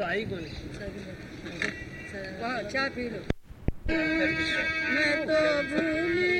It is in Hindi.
तो आई कौन चाय पी लो। मैं तो भूली